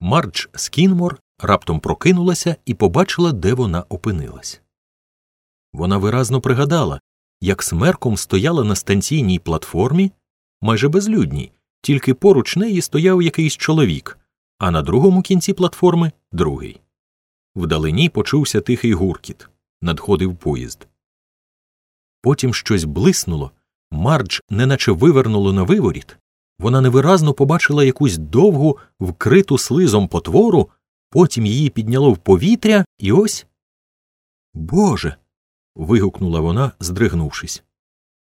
Мардж Скінмор раптом прокинулася і побачила, де вона опинилась. Вона виразно пригадала, як смерком стояла на станційній платформі, майже безлюдній, тільки поруч неї стояв якийсь чоловік, а на другому кінці платформи другий. Вдалині почувся тихий гуркіт надходив поїзд. Потім щось блиснуло, Мардж неначе вивернуло на виворіт. Вона невиразно побачила якусь довгу, вкриту слизом потвору, потім її підняло в повітря, і ось. Боже. вигукнула вона, здригнувшись.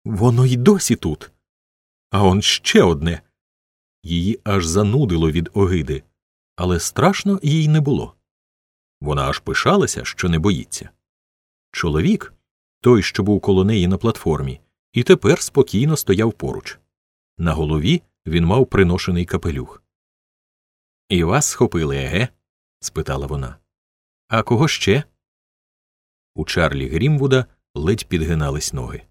Воно й досі тут. А он ще одне. Її аж занудило від огиди, але страшно їй не було. Вона аж пишалася, що не боїться. Чоловік, той, що був коло неї на платформі, і тепер спокійно стояв поруч. На голові він мав приношений капелюх. І вас схопили, еге? спитала вона. А кого ще? У Чарлі Грімвуда ледь підгинались ноги.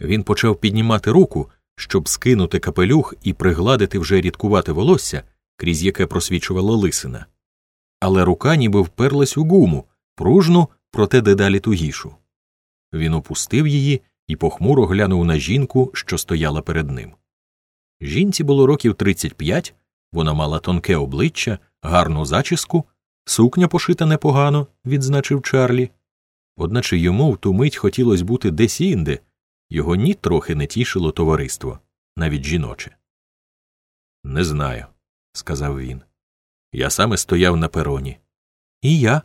Він почав піднімати руку, щоб скинути капелюх і пригладити вже рідкувате волосся, крізь яке просвічувала лисина. Але рука ніби вперлась у гуму, пружну, проте дедалі тугішу. Він опустив її і похмуро глянув на жінку, що стояла перед ним. Жінці було років 35, вона мала тонке обличчя, гарну зачіску, сукня пошита непогано, відзначив Чарлі. Одначе йому в ту мить хотілося бути десь інде, його ні трохи не тішило товариство, навіть жіноче. Не знаю, сказав він. Я саме стояв на пероні. І я.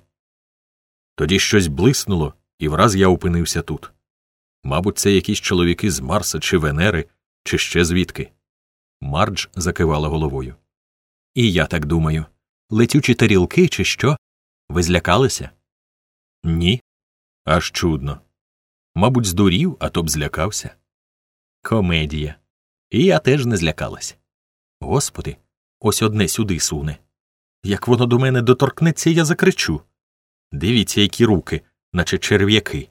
Тоді щось блиснуло, і враз я опинився тут. Мабуть, це якісь чоловіки з Марса чи Венери, чи ще звідки. Мардж закивала головою. І я так думаю. Летючі тарілки, чи що? Ви злякалися? Ні. Аж чудно. Мабуть, здурів, а то б злякався. Комедія. І я теж не злякалась. Господи, ось одне сюди суне. Як воно до мене доторкнеться, я закричу. Дивіться, які руки, наче черв'яки,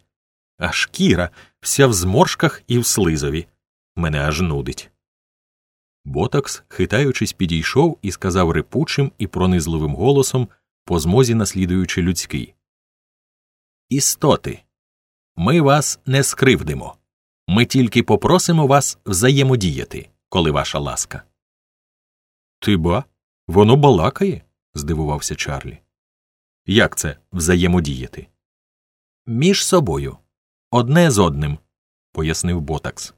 а шкіра вся в зморшках і в слизові. Мене аж нудить. Ботакс, хитаючись, підійшов і сказав репучим і пронизливим голосом, по змозі наслідуючи людський. Істоти, ми вас не скривдимо. Ми тільки попросимо вас взаємодіяти, коли ваша ласка. Ти ба? Воно балакає? здивувався Чарлі. Як це взаємодіяти? Між собою. Одне з одним, пояснив Ботакс.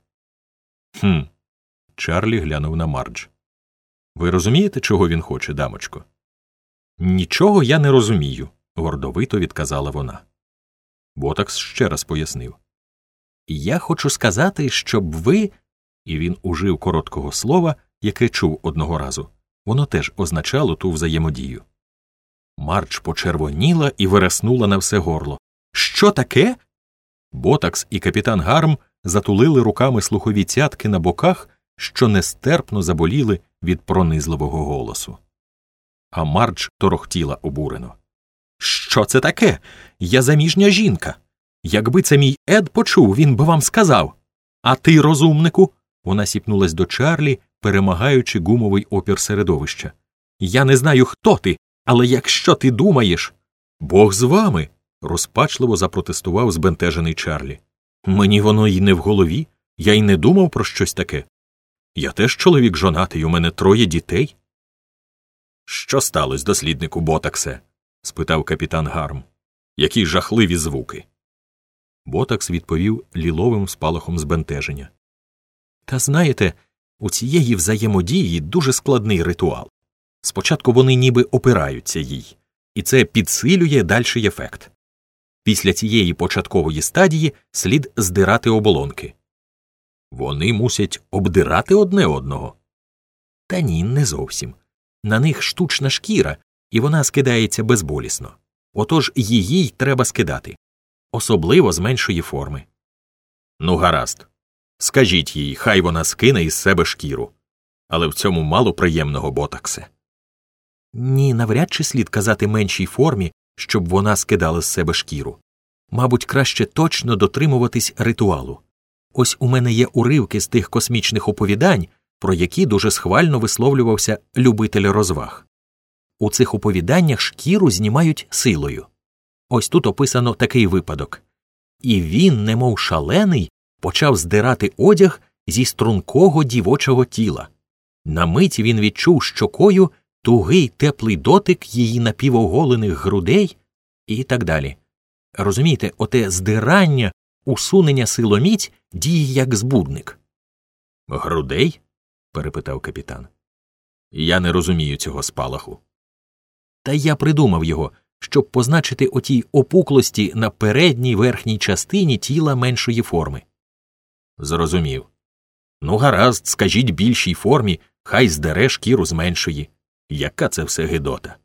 Хм. Чарлі глянув на Мардж. Ви розумієте, чого він хоче, дамочко? Нічого я не розумію, гордовито відказала вона. Ботакс ще раз пояснив. Я хочу сказати, щоб ви. І він ужив короткого слова, яке чув одного разу. Воно теж означало ту взаємодію. Марч почервоніла і виреснула на все горло. Що таке? Ботакс і капітан Гарм затулили руками слухові цятки на боках, що нестерпно заболіли від пронизливого голосу. А Марч торохтіла обурено. Що це таке? Я заміжня жінка. Якби це мій Ед почув, він би вам сказав. А ти, розумнику. Вона сіпнулась до Чарлі, перемагаючи гумовий опір середовища. Я не знаю, хто ти, але якщо ти думаєш. Бог з вами. розпачливо запротестував збентежений Чарлі. Мені воно й не в голові, я й не думав про щось таке. Я теж чоловік жонатий, у мене троє дітей. Що сталося, досліднику Ботаксе? спитав капітан Гарм. Які жахливі звуки. Ботакс відповів ліловим спалахом збентеження. Та знаєте, у цієї взаємодії дуже складний ритуал. Спочатку вони ніби опираються їй, і це підсилює дальший ефект. Після цієї початкової стадії слід здирати оболонки. Вони мусять обдирати одне одного. Та ні, не зовсім. На них штучна шкіра, і вона скидається безболісно. Отож її й треба скидати, особливо з меншої форми. Ну, гаразд. Скажіть їй, хай вона скине із себе шкіру. Але в цьому мало приємного ботаксе. Ні, навряд чи слід казати меншій формі, щоб вона скидала з себе шкіру. Мабуть, краще точно дотримуватись ритуалу. Ось у мене є уривки з тих космічних оповідань, про які дуже схвально висловлювався любитель розваг. У цих оповіданнях шкіру знімають силою. Ось тут описано такий випадок. І він, немов шалений, почав здирати одяг зі стрункого дівочого тіла. На мить він відчув щокою тугий теплий дотик її напівоголених грудей і так далі. Розумієте, оте здирання, усунення силоміць діє як збудник. Грудей? перепитав капітан. Я не розумію цього спалаху. Та я придумав його, щоб позначити отій опуклості на передній верхній частині тіла меншої форми. Зрозумів. Ну, гаразд, скажіть більшій формі, хай здере шкіру з меншої. Яка це все гидота.